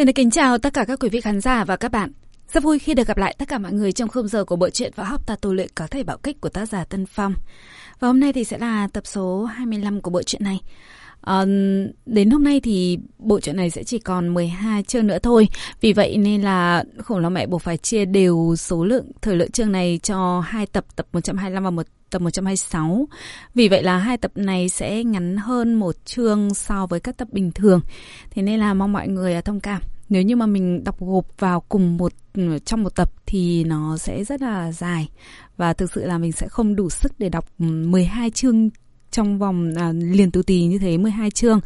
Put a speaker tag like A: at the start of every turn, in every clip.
A: Xin được kính chào tất cả các quý vị khán giả và các bạn. Rất vui khi được gặp lại tất cả mọi người trong khung giờ của bộ truyện võ học ta tu luyện có thể bạo kích của tác giả Tân Phong. Và hôm nay thì sẽ là tập số 25 của bộ truyện này. À, đến hôm nay thì bộ truyện này sẽ chỉ còn 12 chương nữa thôi. Vì vậy nên là khổng long mẹ buộc phải chia đều số lượng thời lượng chương này cho hai tập, tập 125 và một tập 126. Vì vậy là hai tập này sẽ ngắn hơn một chương so với các tập bình thường. Thế nên là mong mọi người à, thông cảm. Nếu như mà mình đọc gộp vào cùng một trong một tập thì nó sẽ rất là dài và thực sự là mình sẽ không đủ sức để đọc 12 chương trong vòng à, liền tù tì như thế 12 chương.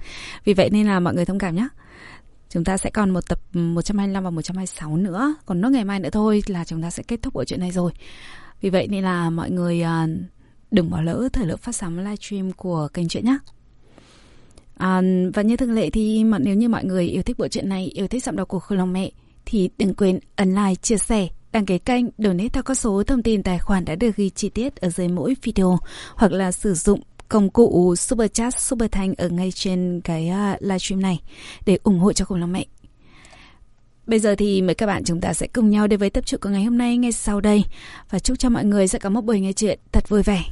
A: Vì vậy nên là mọi người thông cảm nhé. Chúng ta sẽ còn một tập ừ, 125 và 126 nữa. Còn nốt ngày mai nữa thôi là chúng ta sẽ kết thúc bộ chuyện này rồi. Vì vậy nên là mọi người à, đừng bỏ lỡ thời lượng phát sóng livestream của kênh truyện nhé. À, và như thường lệ thì mà nếu như mọi người yêu thích bộ truyện này, yêu thích giọng đọc của Khương Long Mẹ thì đừng quên ấn like, chia sẻ, đăng ký kênh, donate theo các số thông tin tài khoản đã được ghi chi tiết ở dưới mỗi video hoặc là sử dụng công cụ Super Chat, Super Thanh ở ngay trên cái uh, livestream này để ủng hộ cho cùng Long Mẹ. Bây giờ thì mời các bạn chúng ta sẽ cùng nhau đến với tập truyện của ngày hôm nay ngay sau đây và chúc cho mọi người sẽ có một buổi nghe chuyện thật vui vẻ.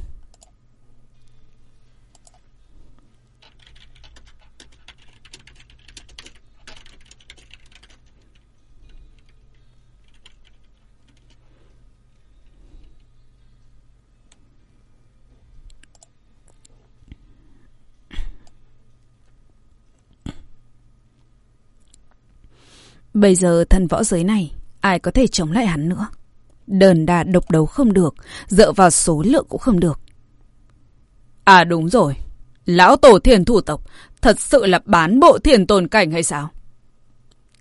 A: Bây giờ thần võ giới này, ai có thể chống lại hắn nữa. Đờn đà độc đấu không được, dựa vào số lượng cũng không được. À đúng rồi, lão tổ thiền thủ tộc thật sự là bán bộ thiền tồn cảnh hay sao?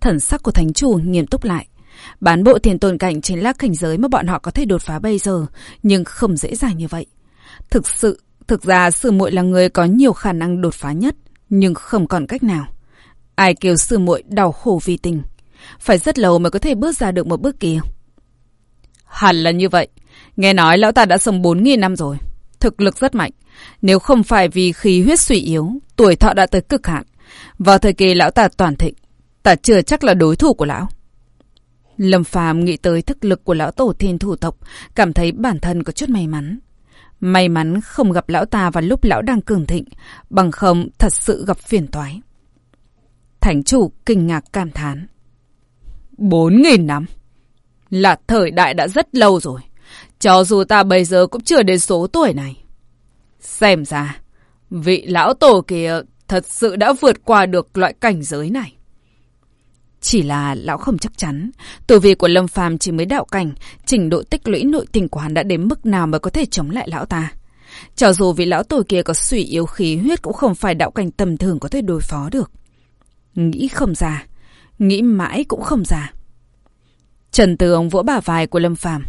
A: Thần sắc của thánh chủ nghiêm túc lại. Bán bộ thiền tồn cảnh chính là cảnh giới mà bọn họ có thể đột phá bây giờ, nhưng không dễ dàng như vậy. Thực sự, thực ra sư muội là người có nhiều khả năng đột phá nhất, nhưng không còn cách nào. Ai kêu sư muội đau khổ vì tình, phải rất lâu mới có thể bước ra được một bước kia. Hẳn là như vậy. Nghe nói lão ta đã sống 4.000 năm rồi. Thực lực rất mạnh. Nếu không phải vì khí huyết suy yếu, tuổi thọ đã tới cực hạn. Vào thời kỳ lão ta toàn thịnh, ta chưa chắc là đối thủ của lão. Lâm Phàm nghĩ tới thực lực của lão tổ thiên thủ tộc, cảm thấy bản thân có chút may mắn. May mắn không gặp lão ta vào lúc lão đang cường thịnh, bằng không thật sự gặp phiền toái. Thánh chủ kinh ngạc cảm thán. Bốn nghìn năm. Là thời đại đã rất lâu rồi. Cho dù ta bây giờ cũng chưa đến số tuổi này. Xem ra, vị lão tổ kia thật sự đã vượt qua được loại cảnh giới này. Chỉ là lão không chắc chắn, tuổi vị của Lâm Phàm chỉ mới đạo cảnh, trình độ tích lũy nội tình của hắn đã đến mức nào mới có thể chống lại lão ta. Cho dù vị lão tổ kia có suy yếu khí huyết cũng không phải đạo cảnh tầm thường có thể đối phó được. Nghĩ không ra, Nghĩ mãi cũng không ra. Trần Tường vỗ bả vai của Lâm Phàm.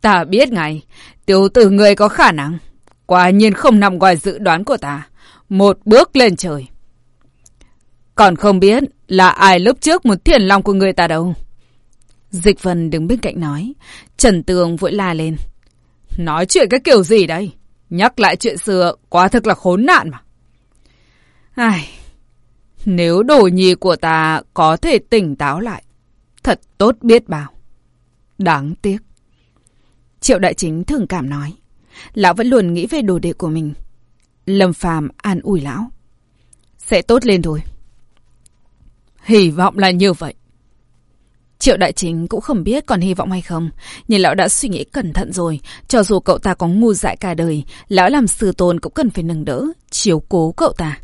A: Ta biết ngay, tiểu tử người có khả năng. Quả nhiên không nằm ngoài dự đoán của ta. Một bước lên trời. Còn không biết là ai lúc trước một thiền lòng của người ta đâu. Dịch Vân đứng bên cạnh nói. Trần Tường vội la lên. Nói chuyện cái kiểu gì đây? Nhắc lại chuyện xưa, quá thực là khốn nạn mà. Ai, nếu đồ nhi của ta có thể tỉnh táo lại, thật tốt biết bao. Đáng tiếc. Triệu đại chính thường cảm nói. Lão vẫn luôn nghĩ về đồ đệ của mình. Lâm phàm an ủi lão. Sẽ tốt lên thôi. Hy vọng là như vậy. Triệu đại chính cũng không biết còn hy vọng hay không, nhưng lão đã suy nghĩ cẩn thận rồi, cho dù cậu ta có ngu dại cả đời, lão làm sư tôn cũng cần phải nâng đỡ, chiếu cố cậu ta.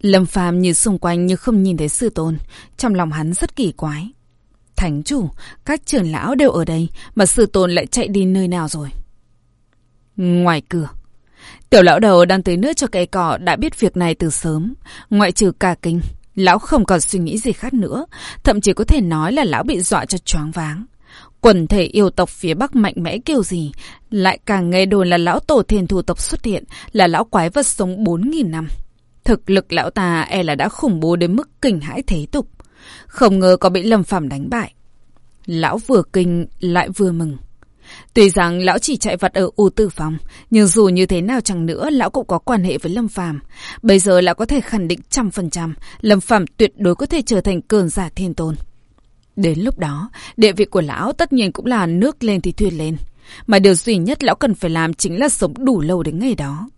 A: Lâm Phàm nhìn xung quanh như không nhìn thấy sư tôn, trong lòng hắn rất kỳ quái. Thánh chủ, các trưởng lão đều ở đây, mà sư tôn lại chạy đi nơi nào rồi? Ngoài cửa, tiểu lão đầu đang tưới nước cho cây cỏ đã biết việc này từ sớm, ngoại trừ cả kinh. Lão không còn suy nghĩ gì khác nữa, thậm chí có thể nói là lão bị dọa cho choáng váng. Quần thể yêu tộc phía Bắc mạnh mẽ kêu gì, lại càng nghe đồn là lão tổ thiên thủ tộc xuất hiện, là lão quái vật sống 4.000 năm. Thực lực lão ta e là đã khủng bố đến mức kinh hãi thế tục. Không ngờ có bị Lâm Phàm đánh bại. Lão vừa kinh lại vừa mừng. Tuy rằng lão chỉ chạy vặt ở U Tử Phòng, nhưng dù như thế nào chẳng nữa, lão cũng có quan hệ với Lâm Phàm. Bây giờ lão có thể khẳng định trăm phần trăm, Lâm Phàm tuyệt đối có thể trở thành cường giả thiên tôn. Đến lúc đó, địa vị của lão tất nhiên cũng là nước lên thì thuyền lên. Mà điều duy nhất lão cần phải làm chính là sống đủ lâu đến ngày đó.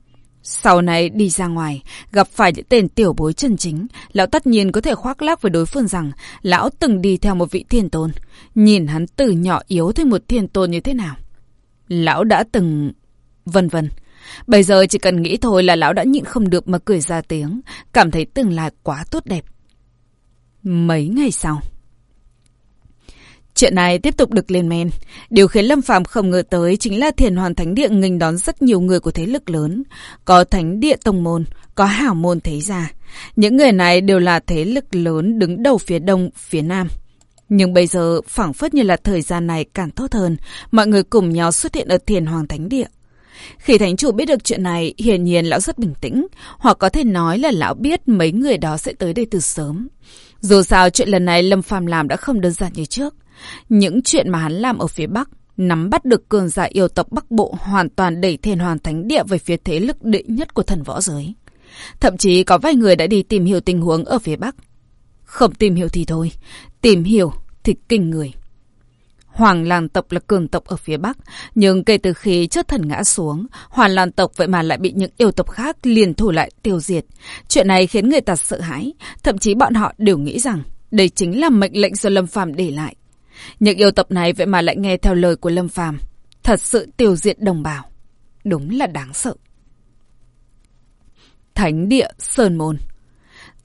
A: Sau này đi ra ngoài, gặp phải những tên tiểu bối chân chính, lão tất nhiên có thể khoác lác với đối phương rằng lão từng đi theo một vị thiên tôn. Nhìn hắn từ nhỏ yếu thành một thiên tôn như thế nào. Lão đã từng... Vân vân. Bây giờ chỉ cần nghĩ thôi là lão đã nhịn không được mà cười ra tiếng, cảm thấy tương lai quá tốt đẹp. Mấy ngày sau... Chuyện này tiếp tục được lên men. Điều khiến Lâm Phàm không ngờ tới chính là Thiền Hoàn Thánh Địa nghênh đón rất nhiều người của thế lực lớn. Có Thánh Địa Tông Môn, có Hảo Môn Thế Gia. Những người này đều là thế lực lớn đứng đầu phía đông, phía nam. Nhưng bây giờ phảng phất như là thời gian này càng tốt hơn, mọi người cùng nhau xuất hiện ở Thiền Hoàng Thánh Địa. Khi thánh chủ biết được chuyện này, hiển nhiên lão rất bình tĩnh, hoặc có thể nói là lão biết mấy người đó sẽ tới đây từ sớm. Dù sao chuyện lần này Lâm Phàm làm đã không đơn giản như trước. Những chuyện mà hắn làm ở phía Bắc, nắm bắt được cường giả yêu tộc Bắc Bộ hoàn toàn đẩy thiên hoàn thánh địa về phía thế lực đệ nhất của thần võ giới. Thậm chí có vài người đã đi tìm hiểu tình huống ở phía Bắc. Không tìm hiểu thì thôi, tìm hiểu thì kinh người. Hoàng Lan tộc là cường tộc ở phía Bắc, nhưng kể từ khi chất thần ngã xuống, Hoàng Lan tộc vậy mà lại bị những yêu tộc khác liền thủ lại tiêu diệt. Chuyện này khiến người ta sợ hãi, thậm chí bọn họ đều nghĩ rằng đây chính là mệnh lệnh do Lâm Phàm để lại. Những yêu tập này vậy mà lại nghe theo lời của Lâm Phàm, thật sự tiêu diệt đồng bào. Đúng là đáng sợ. Thánh địa Sơn Môn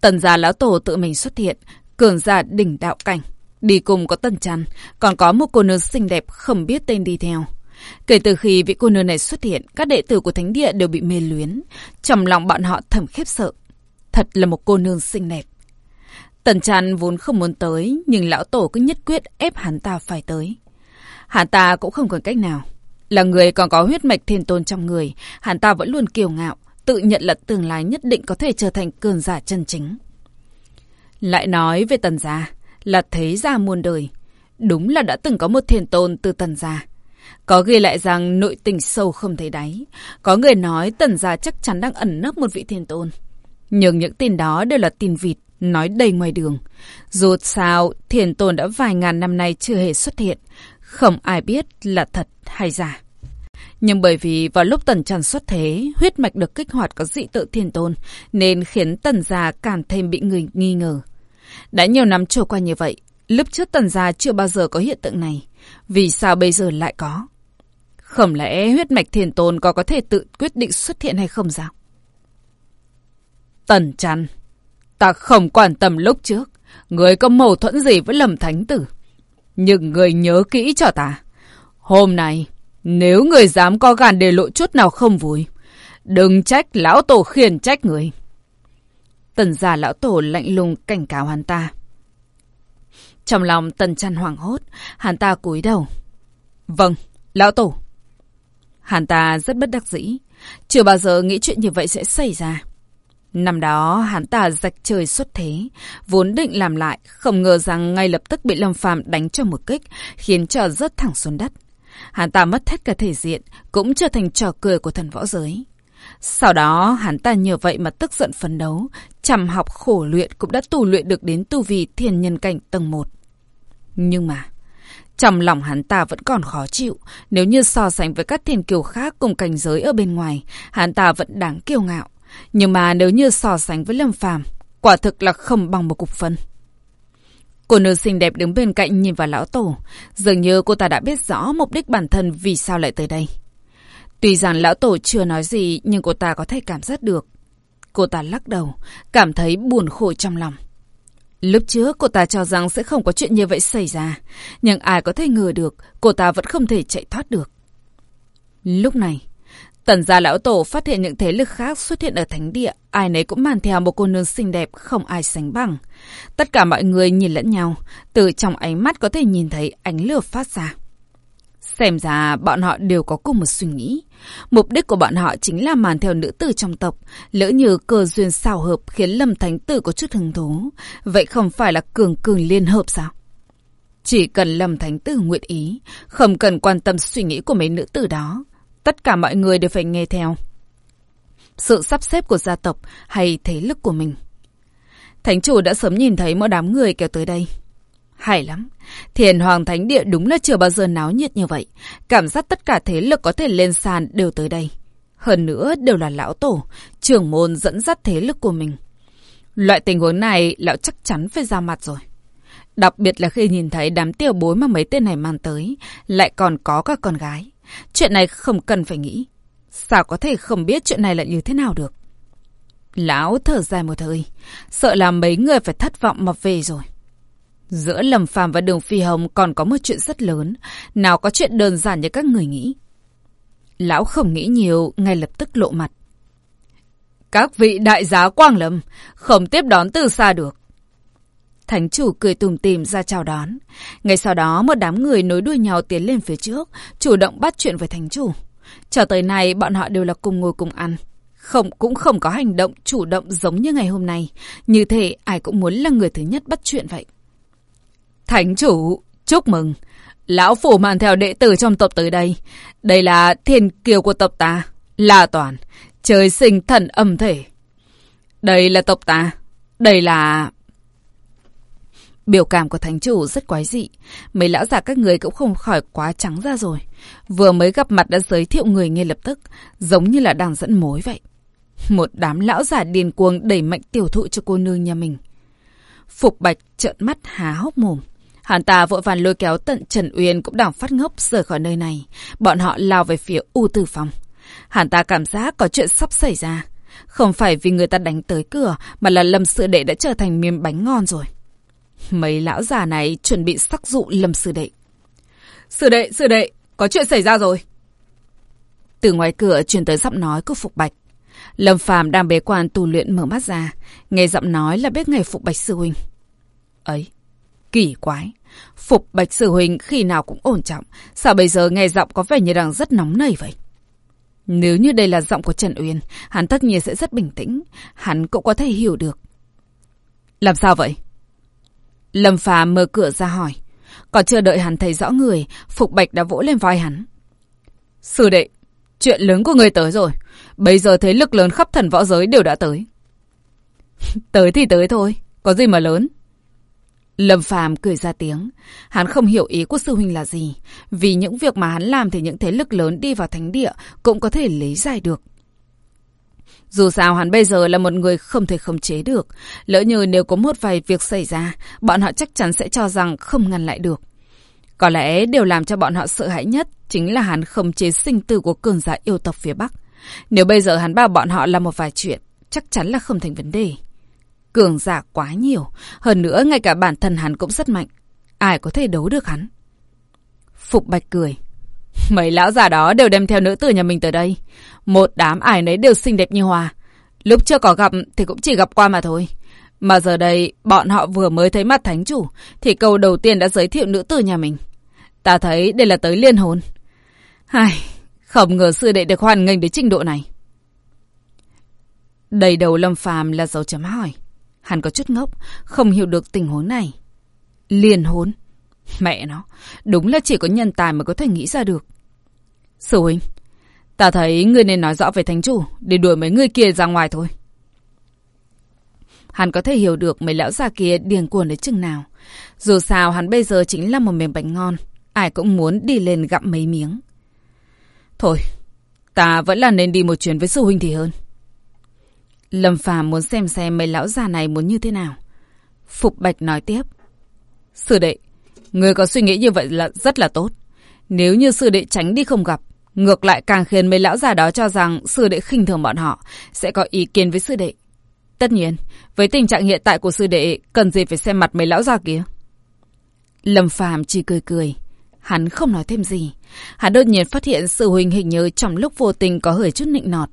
A: Tần gia lão tổ tự mình xuất hiện, cường giả đỉnh đạo cảnh. Đi cùng có tần chăn, còn có một cô nương xinh đẹp không biết tên đi theo. Kể từ khi vị cô nương này xuất hiện, các đệ tử của thánh địa đều bị mê luyến. Trong lòng bọn họ thầm khiếp sợ. Thật là một cô nương xinh đẹp. Tần trăn vốn không muốn tới, nhưng lão tổ cứ nhất quyết ép hắn ta phải tới. Hắn ta cũng không còn cách nào. Là người còn có huyết mạch thiên tôn trong người, hắn ta vẫn luôn kiêu ngạo, tự nhận là tương lai nhất định có thể trở thành cường giả chân chính. Lại nói về tần gia, là thế gia muôn đời. Đúng là đã từng có một thiên tôn từ tần gia. Có ghi lại rằng nội tình sâu không thấy đáy. Có người nói tần gia chắc chắn đang ẩn nấp một vị thiên tôn. Nhưng những tin đó đều là tin vịt, nói đầy ngoài đường. Dù sao, thiền tôn đã vài ngàn năm nay chưa hề xuất hiện, không ai biết là thật hay giả. Nhưng bởi vì vào lúc tần trần xuất thế, huyết mạch được kích hoạt có dị tự thiền tôn, nên khiến tần gia càng thêm bị người nghi ngờ. Đã nhiều năm trôi qua như vậy, lúc trước tần gia chưa bao giờ có hiện tượng này. Vì sao bây giờ lại có? Không lẽ huyết mạch thiền tôn có có thể tự quyết định xuất hiện hay không sao? Tần trần Ta không quan tâm lúc trước, người có mâu thuẫn gì với lầm Thánh Tử. Nhưng người nhớ kỹ cho ta. Hôm nay, nếu người dám có gan để lộ chút nào không vui, đừng trách lão tổ khiển trách người. Tần già lão tổ lạnh lùng cảnh cáo hắn ta. Trong lòng tần chăn hoảng hốt, hắn ta cúi đầu. Vâng, lão tổ. Hắn ta rất bất đắc dĩ, chưa bao giờ nghĩ chuyện như vậy sẽ xảy ra. Năm đó hắn ta rạch trời xuất thế, vốn định làm lại, không ngờ rằng ngay lập tức bị Lâm Phàm đánh cho một kích, khiến cho rớt thẳng xuống đất. Hắn ta mất hết cả thể diện, cũng trở thành trò cười của thần võ giới. Sau đó, hắn ta nhờ vậy mà tức giận phấn đấu, chăm học khổ luyện cũng đã tu luyện được đến tu vi thiên nhân cảnh tầng 1. Nhưng mà, trong lòng hắn ta vẫn còn khó chịu, nếu như so sánh với các thiên kiều khác cùng cảnh giới ở bên ngoài, hắn ta vẫn đáng kiêu ngạo. Nhưng mà nếu như so sánh với Lâm Phàm, quả thực là không bằng một cục phân. Cô nữ xinh đẹp đứng bên cạnh nhìn vào lão tổ, dường như cô ta đã biết rõ mục đích bản thân vì sao lại tới đây. Tuy rằng lão tổ chưa nói gì nhưng cô ta có thể cảm giác được. Cô ta lắc đầu, cảm thấy buồn khổ trong lòng. Lúc trước cô ta cho rằng sẽ không có chuyện như vậy xảy ra, nhưng ai có thể ngờ được cô ta vẫn không thể chạy thoát được. Lúc này, Tần gia lão tổ phát hiện những thế lực khác xuất hiện ở thánh địa, ai nấy cũng mang theo một cô nương xinh đẹp không ai sánh bằng. Tất cả mọi người nhìn lẫn nhau, từ trong ánh mắt có thể nhìn thấy ánh lửa phát ra. Xem ra bọn họ đều có cùng một suy nghĩ. Mục đích của bọn họ chính là màn theo nữ tử trong tộc, lỡ như cơ duyên xào hợp khiến Lâm Thánh Tử có chút hứng thú. Vậy không phải là cường cường liên hợp sao? Chỉ cần Lâm Thánh Tử nguyện ý, không cần quan tâm suy nghĩ của mấy nữ tử đó. Tất cả mọi người đều phải nghe theo. Sự sắp xếp của gia tộc hay thế lực của mình. Thánh chủ đã sớm nhìn thấy mỗi đám người kéo tới đây. Hay lắm. Thiền Hoàng Thánh Địa đúng là chưa bao giờ náo nhiệt như vậy. Cảm giác tất cả thế lực có thể lên sàn đều tới đây. Hơn nữa đều là lão tổ, trưởng môn dẫn dắt thế lực của mình. Loại tình huống này lão chắc chắn phải ra mặt rồi. Đặc biệt là khi nhìn thấy đám tiểu bối mà mấy tên này mang tới, lại còn có cả con gái. Chuyện này không cần phải nghĩ. Sao có thể không biết chuyện này là như thế nào được? Lão thở dài một hơi, sợ là mấy người phải thất vọng mà về rồi. Giữa Lâm Phàm và Đường Phi Hồng còn có một chuyện rất lớn, nào có chuyện đơn giản như các người nghĩ. Lão không nghĩ nhiều, ngay lập tức lộ mặt. Các vị đại giá Quang Lâm, không tiếp đón từ xa được. Thánh chủ cười tùm tìm ra chào đón. Ngay sau đó một đám người nối đuôi nhau tiến lên phía trước, chủ động bắt chuyện với thánh chủ. Cho tới nay bọn họ đều là cùng ngồi cùng ăn. Không cũng không có hành động chủ động giống như ngày hôm nay. Như thế ai cũng muốn là người thứ nhất bắt chuyện vậy. Thánh chủ, chúc mừng. Lão phủ mang theo đệ tử trong tộc tới đây. Đây là thiên kiều của tộc ta. La Toàn, trời sinh thần âm thể. Đây là tộc ta. Đây là... Biểu cảm của thánh chủ rất quái dị. Mấy lão già các người cũng không khỏi quá trắng ra rồi. Vừa mới gặp mặt đã giới thiệu người ngay lập tức, giống như là đang dẫn mối vậy. Một đám lão già điên cuồng đẩy mạnh tiểu thụ cho cô nương nhà mình. Phục Bạch trợn mắt há hốc mồm. Hắn ta vội vàng lôi kéo tận Trần Uyên cũng đang phát ngốc rời khỏi nơi này. Bọn họ lao về phía U Tử Phòng. Hắn ta cảm giác có chuyện sắp xảy ra. Không phải vì người ta đánh tới cửa, mà là Lâm sự Đệ đã trở thành miếng bánh ngon rồi. Mấy lão già này chuẩn bị sắc dụ Lâm Sư Đệ. Sư Đệ, Sư Đệ, có chuyện xảy ra rồi. Từ ngoài cửa truyền tới giọng nói của Phục Bạch. Lâm Phàm đang bế quan tu luyện mở mắt ra, nghe giọng nói là biết ngày Phục Bạch Sư Huynh. Ấy, Kỳ quái. Phục Bạch Sư Huynh khi nào cũng ổn trọng. Sao bây giờ nghe giọng có vẻ như đang rất nóng nảy vậy? Nếu như đây là giọng của Trần Uyên, hắn tất nhiên sẽ rất bình tĩnh. Hắn cũng có thể hiểu được. Làm sao vậy? Lâm Phà mở cửa ra hỏi. Còn chưa đợi hắn thấy rõ người, Phục Bạch đã vỗ lên vai hắn. Sư đệ, chuyện lớn của người tới rồi. Bây giờ thế lực lớn khắp thần võ giới đều đã tới. tới thì tới thôi, có gì mà lớn. Lâm Phàm cười ra tiếng. Hắn không hiểu ý của sư huynh là gì. Vì những việc mà hắn làm thì những thế lực lớn đi vào thánh địa cũng có thể lấy giải được. Dù sao hắn bây giờ là một người không thể khống chế được. Lỡ như nếu có một vài việc xảy ra, bọn họ chắc chắn sẽ cho rằng không ngăn lại được. Có lẽ điều làm cho bọn họ sợ hãi nhất chính là hắn khống chế sinh tử của cường giả yêu tộc phía Bắc. Nếu bây giờ hắn bảo bọn họ làm một vài chuyện, chắc chắn là không thành vấn đề. Cường giả quá nhiều. Hơn nữa, ngay cả bản thân hắn cũng rất mạnh. Ai có thể đấu được hắn? Phục Bạch cười. Mấy lão già đó đều đem theo nữ tử nhà mình tới đây. Một đám ải nấy đều xinh đẹp như hoa. Lúc chưa có gặp thì cũng chỉ gặp qua mà thôi. Mà giờ đây, bọn họ vừa mới thấy mặt thánh chủ, thì câu đầu tiên đã giới thiệu nữ tử nhà mình. Ta thấy đây là tới liên hồn. Ai, không ngờ sư đệ được hoàn nghênh đến trình độ này. Đầy đầu lâm phàm là dấu chấm hỏi. Hắn có chút ngốc, không hiểu được tình huống này. Liên hồn. Mẹ nó, đúng là chỉ có nhân tài mới có thể nghĩ ra được. Sư huynh, ta thấy ngươi nên nói rõ về thánh chủ để đuổi mấy người kia ra ngoài thôi. Hắn có thể hiểu được mấy lão già kia điền cuồng đến chừng nào. Dù sao hắn bây giờ chính là một miếng bánh ngon. Ai cũng muốn đi lên gặm mấy miếng. Thôi, ta vẫn là nên đi một chuyến với sư huynh thì hơn. Lâm Phàm muốn xem xem mấy lão già này muốn như thế nào. Phục Bạch nói tiếp. Sư đệ, người có suy nghĩ như vậy là rất là tốt. Nếu như sư đệ tránh đi không gặp, ngược lại càng khiến mấy lão già đó cho rằng sư đệ khinh thường bọn họ, sẽ có ý kiến với sư đệ. Tất nhiên, với tình trạng hiện tại của sư đệ, cần gì phải xem mặt mấy lão già kia. Lâm Phàm chỉ cười cười. Hắn không nói thêm gì. Hắn đột nhiên phát hiện sự huynh hình như trong lúc vô tình có hơi chút nịnh nọt.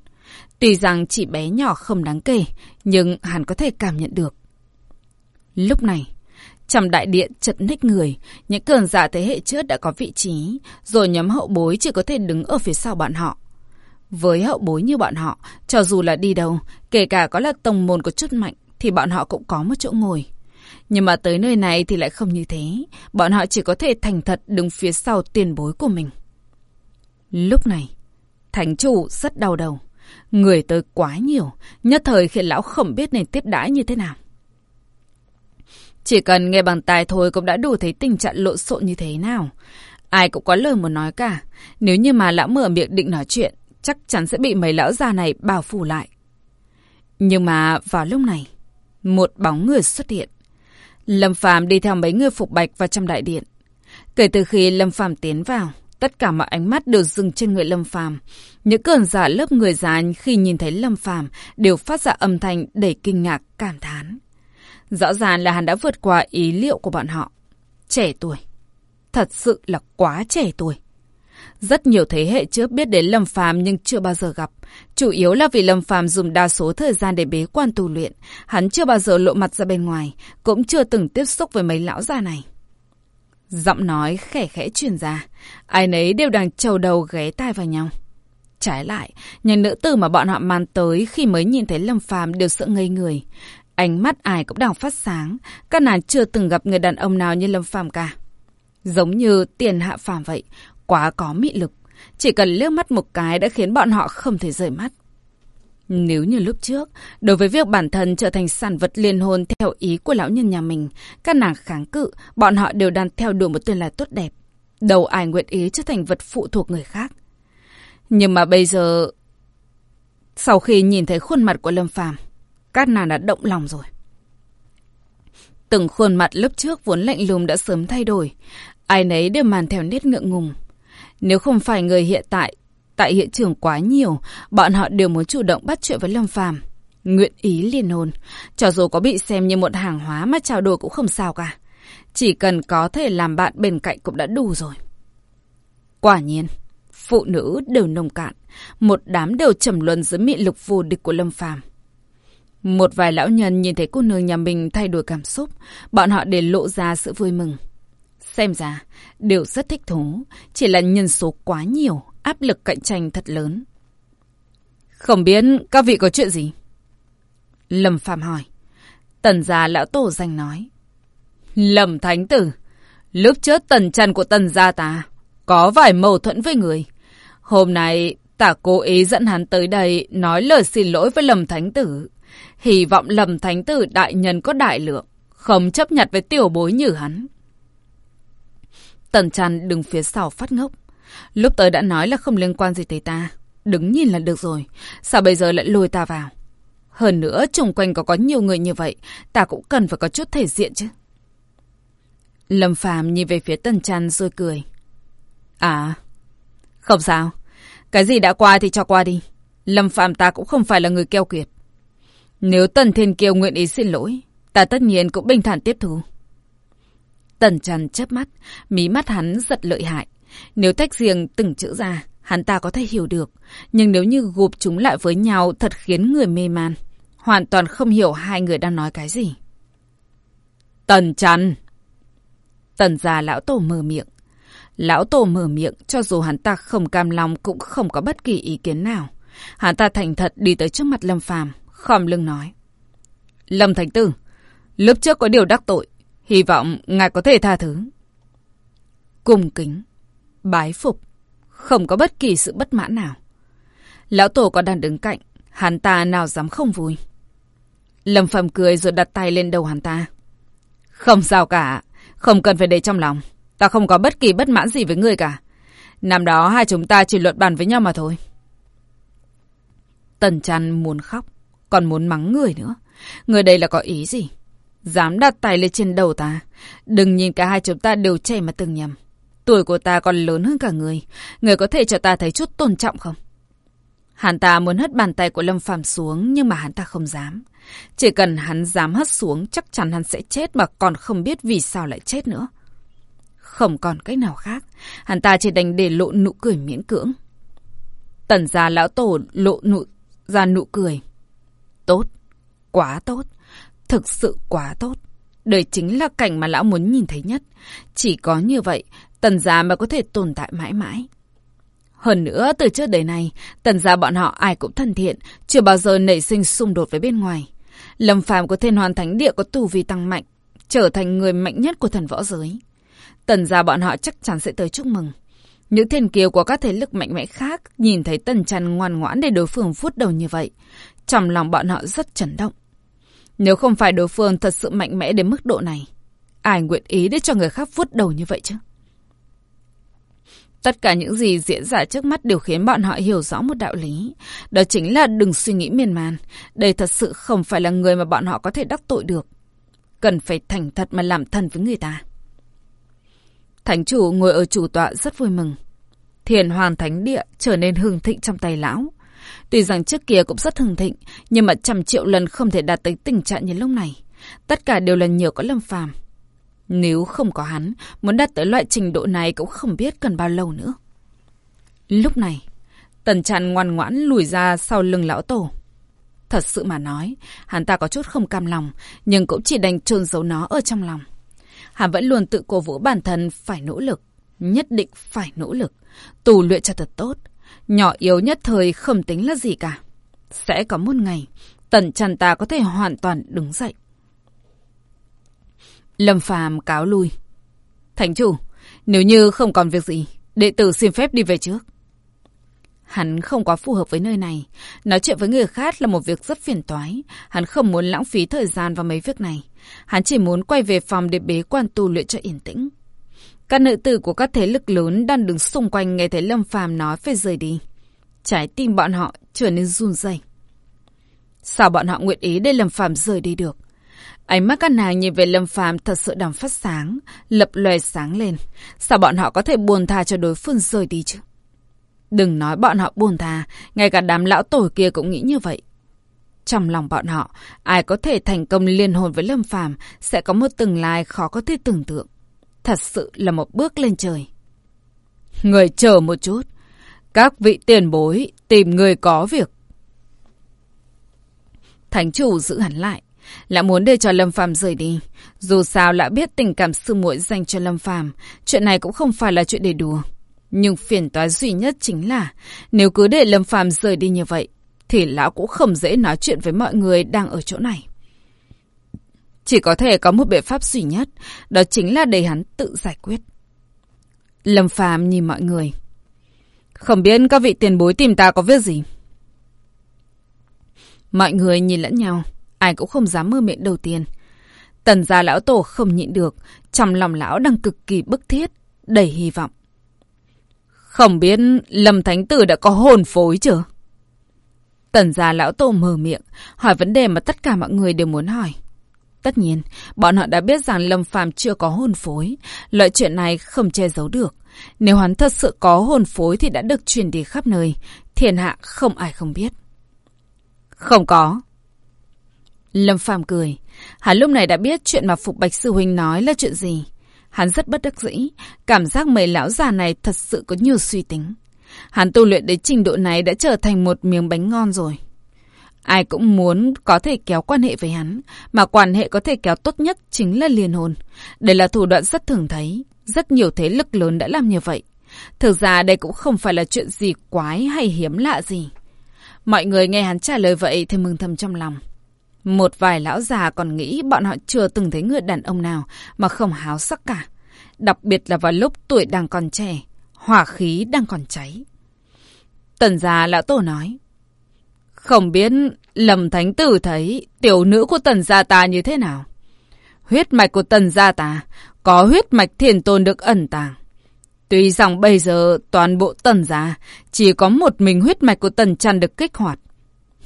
A: Tuy rằng chỉ bé nhỏ không đáng kể, nhưng hắn có thể cảm nhận được. Lúc này, trong đại điện chật ních người, những cường giả thế hệ trước đã có vị trí, rồi nhóm hậu bối chỉ có thể đứng ở phía sau bọn họ. Với hậu bối như bọn họ, cho dù là đi đâu, kể cả có là tông môn có chút mạnh, thì bọn họ cũng có một chỗ ngồi. Nhưng mà tới nơi này thì lại không như thế. Bọn họ chỉ có thể thành thật đứng phía sau tiền bối của mình. Lúc này, thánh chủ rất đau đầu. Người tới quá nhiều, nhất thời khiến lão không biết nên tiếp đãi như thế nào. Chỉ cần nghe bằng tai thôi cũng đã đủ thấy tình trạng lộn xộn như thế nào. Ai cũng có lời muốn nói cả. Nếu như mà lão mở miệng định nói chuyện, chắc chắn sẽ bị mấy lão già này bảo phủ lại. Nhưng mà vào lúc này, một bóng người xuất hiện. Lâm Phàm đi theo mấy người phục bạch vào trong đại điện. Kể từ khi Lâm Phàm tiến vào, tất cả mọi ánh mắt đều dừng trên người Lâm Phàm. Những cơn giả lớp người già khi nhìn thấy Lâm Phàm đều phát ra âm thanh đầy kinh ngạc, cảm thán. Rõ ràng là hắn đã vượt qua ý liệu của bọn họ. Trẻ tuổi. Thật sự là quá trẻ tuổi. Rất nhiều thế hệ trước biết đến Lâm Phàm nhưng chưa bao giờ gặp. Chủ yếu là vì Lâm Phàm dùng đa số thời gian để bế quan tu luyện. Hắn chưa bao giờ lộ mặt ra bên ngoài, cũng chưa từng tiếp xúc với mấy lão già này. Giọng nói khẽ khẽ truyền ra, ai nấy đều đang trầu đầu ghé tai vào nhau. Trái lại, những nữ tử mà bọn họ mang tới khi mới nhìn thấy Lâm Phàm đều sợ ngây người. Ánh mắt ai cũng đang phát sáng, các nàng chưa từng gặp người đàn ông nào như Lâm Phàm cả. Giống như tiền hạ phàm vậy, quá có mị lực. Chỉ cần liếc mắt một cái đã khiến bọn họ không thể rời mắt. Nếu như lúc trước, đối với việc bản thân trở thành sản vật liên hôn theo ý của lão nhân nhà mình, các nàng kháng cự, bọn họ đều đang theo đuổi một tương lai tốt đẹp. Đầu ai nguyện ý trở thành vật phụ thuộc người khác. Nhưng mà bây giờ... Sau khi nhìn thấy khuôn mặt của Lâm Phàm các nàng đã động lòng rồi. Từng khuôn mặt lúc trước vốn lạnh lùng đã sớm thay đổi. Ai nấy đều màn theo nét ngượng ngùng. Nếu không phải người hiện tại, tại hiện trường quá nhiều, bọn họ đều muốn chủ động bắt chuyện với Lâm Phàm Nguyện ý liền hôn. Cho dù có bị xem như một hàng hóa mà trao đổi cũng không sao cả. Chỉ cần có thể làm bạn bên cạnh cũng đã đủ rồi. Quả nhiên, phụ nữ đều nông cạn. Một đám đều trầm luân dưới mị lực vô địch của Lâm Phàm một vài lão nhân nhìn thấy cô nương nhà mình thay đổi cảm xúc, bọn họ để lộ ra sự vui mừng. Xem ra, đều rất thích thú, chỉ là nhân số quá nhiều, áp lực cạnh tranh thật lớn. Không biết các vị có chuyện gì? Lâm Phạm hỏi. Tần gia lão tổ danh nói. Lâm Thánh Tử, lúc trước tần trần của tần gia ta có vài mâu thuẫn với người. Hôm nay ta cố ý dẫn hắn tới đây nói lời xin lỗi với Lâm Thánh Tử. Hy vọng lầm thánh tử đại nhân có đại lượng, không chấp nhận với tiểu bối như hắn. Tần trần đứng phía sau phát ngốc. Lúc tới đã nói là không liên quan gì tới ta. Đứng nhìn là được rồi. Sao bây giờ lại lôi ta vào? Hơn nữa, chung quanh có có nhiều người như vậy, ta cũng cần phải có chút thể diện chứ. Lâm Phàm nhìn về phía Tần Trăn rồi cười. À, không sao. Cái gì đã qua thì cho qua đi. Lâm Phàm ta cũng không phải là người keo kiệt. Nếu Tần Thiên Kiêu nguyện ý xin lỗi, ta tất nhiên cũng bình thản tiếp thu. Tần Trần chớp mắt, mí mắt hắn giật lợi hại. Nếu tách riêng từng chữ ra, hắn ta có thể hiểu được. Nhưng nếu như gộp chúng lại với nhau thật khiến người mê man. Hoàn toàn không hiểu hai người đang nói cái gì. Tần Trần! Tần già lão tổ mở miệng. Lão tổ mở miệng, cho dù hắn ta không cam lòng cũng không có bất kỳ ý kiến nào. Hắn ta thành thật đi tới trước mặt Lâm Phàm khom lưng nói. Lâm Thành Tử, lúc trước có điều đắc tội, hy vọng ngài có thể tha thứ. Cung kính, bái phục, không có bất kỳ sự bất mãn nào. Lão Tổ còn đang đứng cạnh, hắn ta nào dám không vui. Lâm Phẩm cười rồi đặt tay lên đầu hắn ta. Không sao cả, không cần phải để trong lòng. Ta không có bất kỳ bất mãn gì với người cả. Năm đó hai chúng ta chỉ luận bàn với nhau mà thôi. Tần chăn muốn khóc còn muốn mắng người nữa. Người đây là có ý gì? Dám đặt tay lên trên đầu ta. Đừng nhìn cả hai chúng ta đều trẻ mà từng nhầm. Tuổi của ta còn lớn hơn cả người. Người có thể cho ta thấy chút tôn trọng không? Hắn ta muốn hất bàn tay của Lâm Phàm xuống, nhưng mà hắn ta không dám. Chỉ cần hắn dám hất xuống, chắc chắn hắn sẽ chết mà còn không biết vì sao lại chết nữa. Không còn cách nào khác. Hắn ta chỉ đành để lộ nụ cười miễn cưỡng. Tần gia lão tổ lộ nụ, ra nụ cười. Tốt, quá tốt, thực sự quá tốt. đời chính là cảnh mà lão muốn nhìn thấy nhất. Chỉ có như vậy, tần gia mới có thể tồn tại mãi mãi. Hơn nữa, từ trước đời này, tần gia bọn họ ai cũng thân thiện, chưa bao giờ nảy sinh xung đột với bên ngoài. Lâm phàm của thiên hoàn thánh địa có tù vi tăng mạnh. trở thành người mạnh nhất của thần võ giới. Tần gia bọn họ chắc chắn sẽ tới chúc mừng. Những thiên kiều của các thế lực mạnh mẽ khác nhìn thấy tần trần ngoan ngoãn để đối phương vuốt đầu như vậy. Trong lòng bọn họ rất chấn động. Nếu không phải đối phương thật sự mạnh mẽ đến mức độ này, ai nguyện ý để cho người khác vuốt đầu như vậy chứ? Tất cả những gì diễn ra trước mắt đều khiến bọn họ hiểu rõ một đạo lý. Đó chính là đừng suy nghĩ miên man. Đây thật sự không phải là người mà bọn họ có thể đắc tội được. Cần phải thành thật mà làm thân với người ta. Thánh chủ ngồi ở chủ tọa rất vui mừng. Thiền hoàng thánh địa trở nên hưng thịnh trong tay lão. Tuy rằng trước kia cũng rất hưng thịnh, nhưng mà trăm triệu lần không thể đạt tới tình trạng như lúc này. Tất cả đều là nhờ có lâm phàm. Nếu không có hắn, muốn đạt tới loại trình độ này cũng không biết cần bao lâu nữa. Lúc này, tần tràn ngoan ngoãn lùi ra sau lưng lão tổ. Thật sự mà nói, hắn ta có chút không cam lòng, nhưng cũng chỉ đành trôn giấu nó ở trong lòng. Hắn vẫn luôn tự cổ vũ bản thân phải nỗ lực, nhất định phải nỗ lực, tù luyện cho thật tốt. Nhỏ yếu nhất thời không tính là gì cả. Sẽ có một ngày, tần chăn ta có thể hoàn toàn đứng dậy. Lâm Phàm cáo lui. thánh chủ, nếu như không còn việc gì, đệ tử xin phép đi về trước. Hắn không quá phù hợp với nơi này. Nói chuyện với người khác là một việc rất phiền toái. Hắn không muốn lãng phí thời gian vào mấy việc này. Hắn chỉ muốn quay về phòng để bế quan tu luyện cho yên tĩnh. Các nữ tử của các thế lực lớn đang đứng xung quanh nghe thấy Lâm Phàm nói phải rời đi. Trái tim bọn họ trở nên run rẩy. Sao bọn họ nguyện ý để Lâm Phàm rời đi được? Ánh mắt các nàng nhìn về Lâm Phàm thật sự đang phát sáng, lập lòe sáng lên. Sao bọn họ có thể buồn tha cho đối phương rời đi chứ? Đừng nói bọn họ buồn tha, ngay cả đám lão tổ kia cũng nghĩ như vậy. Trong lòng bọn họ, ai có thể thành công liên hồn với Lâm Phàm sẽ có một tương lai khó có thể tưởng tượng. Thật sự là một bước lên trời. Người chờ một chút. Các vị tiền bối tìm người có việc. Thánh chủ giữ hắn lại. lại muốn để cho Lâm Phàm rời đi. Dù sao đã biết tình cảm sư muội dành cho Lâm Phàm, chuyện này cũng không phải là chuyện để đùa. Nhưng phiền toái duy nhất chính là nếu cứ để Lâm Phàm rời đi như vậy, thì lão cũng không dễ nói chuyện với mọi người đang ở chỗ này. Chỉ có thể có một biện pháp duy nhất, đó chính là để hắn tự giải quyết. Lâm Phàm nhìn mọi người. Không biết các vị tiền bối tìm ta có việc gì? Mọi người nhìn lẫn nhau. Ai cũng không dám mơ miệng đầu tiên. Tần gia lão tổ không nhịn được, trong lòng lão đang cực kỳ bức thiết, đầy hy vọng. Không biết Lâm Thánh Tử đã có hồn phối chưa? Tần già lão tổ mở miệng, hỏi vấn đề mà tất cả mọi người đều muốn hỏi. Tất nhiên, bọn họ đã biết rằng Lâm Phàm chưa có hôn phối. Loại chuyện này không che giấu được. Nếu hắn thật sự có hồn phối thì đã được truyền đi khắp nơi. Thiên hạ không ai không biết. Không có. Lâm Phàm cười. Hắn lúc này đã biết chuyện mà Phục Bạch Sư Huynh nói là chuyện gì. Hắn rất bất đắc dĩ. Cảm giác mấy lão già này thật sự có nhiều suy tính. Hắn tu luyện đến trình độ này đã trở thành một miếng bánh ngon rồi. Ai cũng muốn có thể kéo quan hệ với hắn, mà quan hệ có thể kéo tốt nhất chính là liên hôn. Đây là thủ đoạn rất thường thấy, rất nhiều thế lực lớn đã làm như vậy. Thực ra đây cũng không phải là chuyện gì quái hay hiếm lạ gì. Mọi người nghe hắn trả lời vậy thì mừng thầm trong lòng. Một vài lão già còn nghĩ bọn họ chưa từng thấy người đàn ông nào mà không háo sắc cả. Đặc biệt là vào lúc tuổi đang còn trẻ, hỏa khí đang còn cháy. Tần gia lão tổ nói. Không biết lầm thánh tử thấy tiểu nữ của tần gia ta như thế nào? Huyết mạch của tần gia ta có huyết mạch thiền tôn được ẩn tàng. Tuy rằng bây giờ toàn bộ tần gia chỉ có một mình huyết mạch của tần trăn được kích hoạt.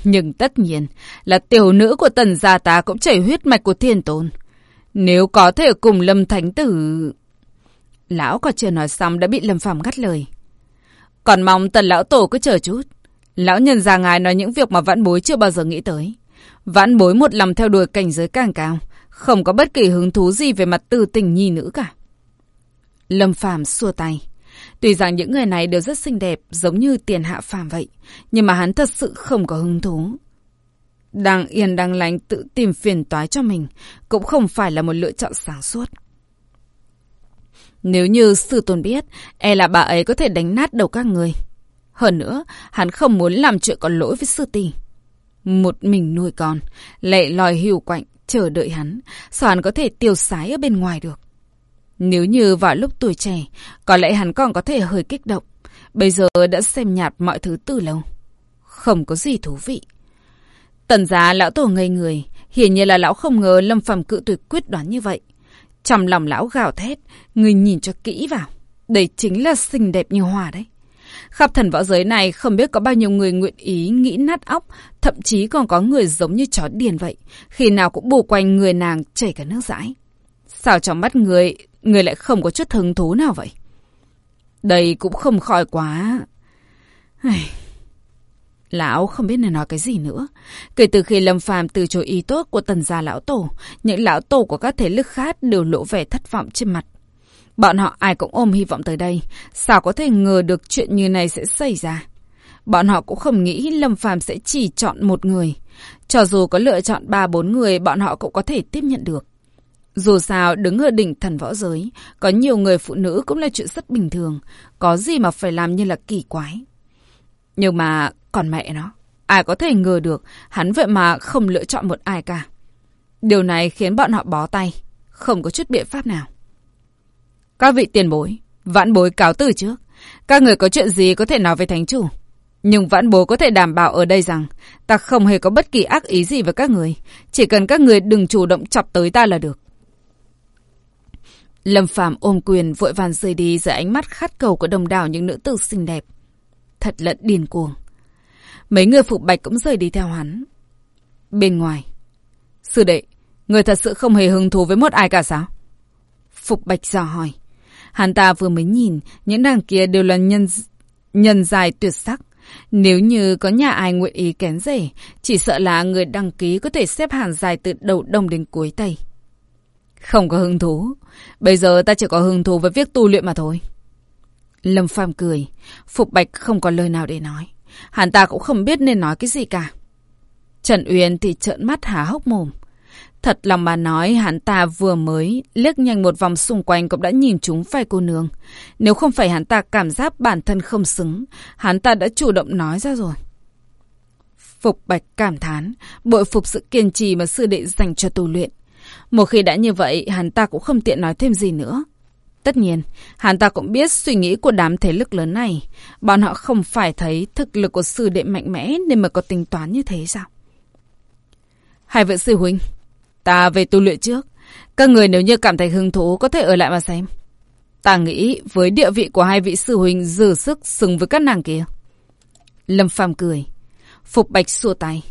A: Nhưng tất nhiên là tiểu nữ của tần gia ta cũng chảy huyết mạch của thiên tôn. Nếu có thể cùng lâm thánh tử... Lão còn chưa nói xong đã bị lâm phàm ngắt lời. Còn mong tần lão tổ cứ chờ chút. Lão nhân già ngài nói những việc mà vãn bối chưa bao giờ nghĩ tới. Vãn bối một lòng theo đuổi cảnh giới càng cao. Không có bất kỳ hứng thú gì về mặt tư tình nhi nữ cả. Lâm phàm xua tay. Tuy rằng những người này đều rất xinh đẹp, giống như tiền hạ phàm vậy, nhưng mà hắn thật sự không có hứng thú. Đang yên đang lành tự tìm phiền toái cho mình, cũng không phải là một lựa chọn sáng suốt. Nếu như sư tôn biết, e là bà ấy có thể đánh nát đầu các người. Hơn nữa, hắn không muốn làm chuyện có lỗi với sư tỷ. Một mình nuôi con, lệ lòi hiu quạnh, chờ đợi hắn, sao hắn có thể tiêu sái ở bên ngoài được. Nếu như vào lúc tuổi trẻ, có lẽ hắn còn có thể hơi kích động. Bây giờ đã xem nhạt mọi thứ từ lâu. Không có gì thú vị. Tần giá lão tổ ngây người, hiển nhiên là lão không ngờ Lâm Phàm cự tuyệt quyết đoán như vậy. Trong lòng lão gào thét, người nhìn cho kỹ vào. Đây chính là xinh đẹp như hòa đấy. Khắp thần võ giới này không biết có bao nhiêu người nguyện ý nghĩ nát óc, thậm chí còn có người giống như chó điền vậy, khi nào cũng bù quanh người nàng chảy cả nước dãi. Sao trong mắt người, người lại không có chút hứng thú nào vậy? Đây cũng không khỏi quá... Lão không biết nên nói cái gì nữa. Kể từ khi Lâm Phàm từ chối ý tốt của tần gia lão tổ, những lão tổ của các thế lực khác đều lộ vẻ thất vọng trên mặt. Bọn họ ai cũng ôm hy vọng tới đây. Sao có thể ngờ được chuyện như này sẽ xảy ra? Bọn họ cũng không nghĩ Lâm Phàm sẽ chỉ chọn một người. Cho dù có lựa chọn ba bốn người, bọn họ cũng có thể tiếp nhận được. Dù sao, đứng ở đỉnh thần võ giới, có nhiều người phụ nữ cũng là chuyện rất bình thường. Có gì mà phải làm như là kỳ quái. Nhưng mà, còn mẹ nó, ai có thể ngờ được hắn vậy mà không lựa chọn một ai cả. Điều này khiến bọn họ bó tay, không có chút biện pháp nào. Các vị tiền bối, vãn bối cáo từ trước. Các người có chuyện gì có thể nói với thánh chủ. Nhưng vãn bối có thể đảm bảo ở đây rằng ta không hề có bất kỳ ác ý gì với các người. Chỉ cần các người đừng chủ động chọc tới ta là được. Lâm Phàm ôm quyền vội vàng rời đi dưới ánh mắt khát cầu của đồng đảo những nữ tử xinh đẹp. Thật lẫn điên cuồng. Mấy người phục bạch cũng rời đi theo hắn. Bên ngoài. Sư đệ, người thật sự không hề hứng thú với một ai cả sao? Phục bạch dò hỏi. Hắn ta vừa mới nhìn, những đàn kia đều là nhân nhân dài tuyệt sắc. Nếu như có nhà ai nguyện ý kén rể, chỉ sợ là người đăng ký có thể xếp hàng dài từ đầu đông đến cuối tây. Không có hứng thú. Bây giờ ta chỉ có hứng thú với việc tu luyện mà thôi. Lâm Phàm cười. Phục Bạch không có lời nào để nói. Hắn ta cũng không biết nên nói cái gì cả. Trần Uyên thì trợn mắt há hốc mồm. Thật lòng mà nói, hắn ta vừa mới liếc nhanh một vòng xung quanh cũng đã nhìn chúng phải cô nương. Nếu không phải hắn ta cảm giác bản thân không xứng, hắn ta đã chủ động nói ra rồi. Phục Bạch cảm thán, bội phục sự kiên trì mà sư đệ dành cho tu luyện. Một khi đã như vậy, hắn ta cũng không tiện nói thêm gì nữa. Tất nhiên, hắn ta cũng biết suy nghĩ của đám thế lực lớn này. Bọn họ không phải thấy thực lực của sư đệ mạnh mẽ nên mới có tính toán như thế sao? Hai vị sư huynh, ta về tu luyện trước. Các người nếu như cảm thấy hứng thú có thể ở lại mà xem. Ta nghĩ với địa vị của hai vị sư huynh dư sức xứng với các nàng kia. Lâm Phàm cười. Phục Bạch xua tay.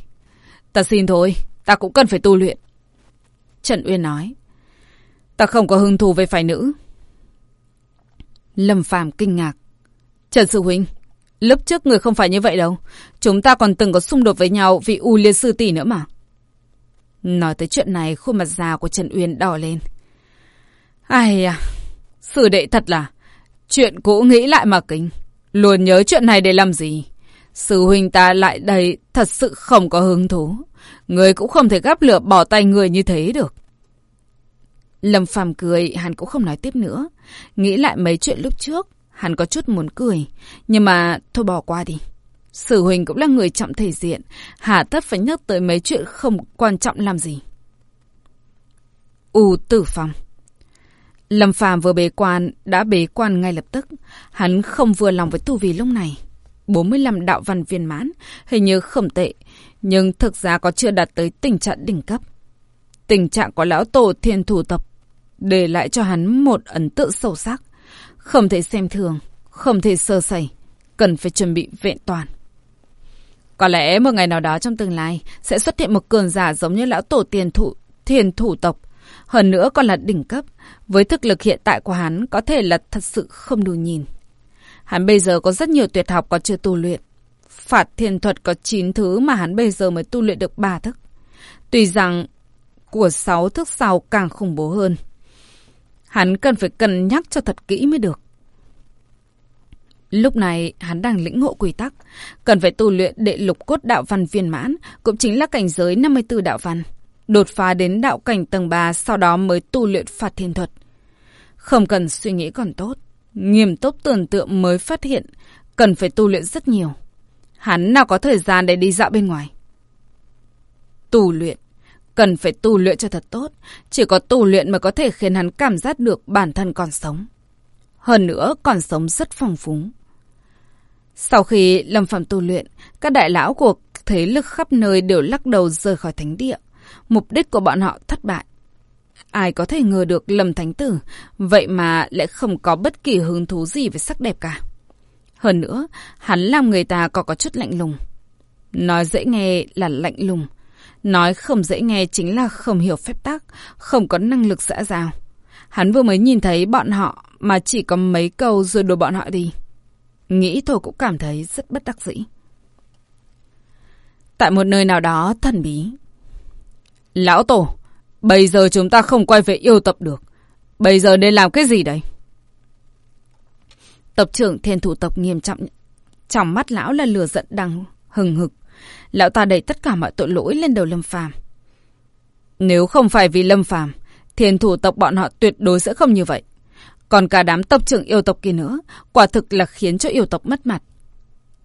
A: Ta xin thôi, ta cũng cần phải tu luyện. Trần Uyên nói. Ta không có hứng thú với phái nữ. Lâm Phàm kinh ngạc. Trần Sư Huynh, lúc trước người không phải như vậy đâu. Chúng ta còn từng có xung đột với nhau vì U Liên Sư Tỷ nữa mà. Nói tới chuyện này, khuôn mặt già của Trần Uyên đỏ lên. Ai à, sư đệ thật là, chuyện cũ nghĩ lại mà kính. Luôn nhớ chuyện này để làm gì? Sư huynh ta lại đây thật sự không có hứng thú. Người cũng không thể gắp lửa bỏ tay người như thế được. Lâm Phàm cười, hắn cũng không nói tiếp nữa. Nghĩ lại mấy chuyện lúc trước, hắn có chút muốn cười. Nhưng mà thôi bỏ qua đi. Sử Huỳnh cũng là người trọng thể diện. Hà tất phải nhắc tới mấy chuyện không quan trọng làm gì. U tử phòng. Lâm Phàm vừa bế quan, đã bế quan ngay lập tức. Hắn không vừa lòng với tu vi lúc này. 45 đạo văn viên mãn, hình như không tệ, nhưng thực ra có chưa đạt tới tình trạng đỉnh cấp. Tình trạng của lão tổ thiên thủ tập để lại cho hắn một ấn tượng sâu sắc. Không thể xem thường, không thể sơ sẩy, cần phải chuẩn bị vẹn toàn. Có lẽ một ngày nào đó trong tương lai sẽ xuất hiện một cường giả giống như lão tổ tiền thủ, thiền thủ tộc. Hơn nữa còn là đỉnh cấp. Với thực lực hiện tại của hắn có thể là thật sự không đủ nhìn. Hắn bây giờ có rất nhiều tuyệt học còn chưa tu luyện. Phạt thiền thuật có 9 thứ mà hắn bây giờ mới tu luyện được 3 thức. Tuy rằng của 6 thức sau càng khủng bố hơn. Hắn cần phải cân nhắc cho thật kỹ mới được. Lúc này, hắn đang lĩnh ngộ quy tắc, cần phải tu luyện đệ lục cốt đạo văn viên mãn, cũng chính là cảnh giới 54 đạo văn. Đột phá đến đạo cảnh tầng 3, sau đó mới tu luyện phạt thiên thuật. Không cần suy nghĩ còn tốt, nghiêm túc tưởng tượng mới phát hiện, cần phải tu luyện rất nhiều. Hắn nào có thời gian để đi dạo bên ngoài. Tu luyện, cần phải tu luyện cho thật tốt. Chỉ có tu luyện mới có thể khiến hắn cảm giác được bản thân còn sống. Hơn nữa, còn sống rất phong phú. Sau khi Lâm Phạm tu luyện, các đại lão của thế lực khắp nơi đều lắc đầu rời khỏi thánh địa. Mục đích của bọn họ thất bại. Ai có thể ngờ được Lâm Thánh Tử, vậy mà lại không có bất kỳ hứng thú gì về sắc đẹp cả. Hơn nữa, hắn làm người ta có có chút lạnh lùng. Nói dễ nghe là lạnh lùng. Nói không dễ nghe chính là không hiểu phép tắc, không có năng lực xã giao. Hắn vừa mới nhìn thấy bọn họ mà chỉ có mấy câu rồi đuổi bọn họ đi. Nghĩ thôi cũng cảm thấy rất bất đắc dĩ. Tại một nơi nào đó thần bí. Lão Tổ, bây giờ chúng ta không quay về yêu tập được. Bây giờ nên làm cái gì đây? Tập trưởng thiên thủ tộc nghiêm trọng. Trong mắt lão là lửa giận đang hừng hực. Lão ta đẩy tất cả mọi tội lỗi lên đầu Lâm Phàm. Nếu không phải vì Lâm Phàm, thiên thủ tộc bọn họ tuyệt đối sẽ không như vậy. Còn cả đám tộc trưởng yêu tộc kia nữa, quả thực là khiến cho yêu tộc mất mặt.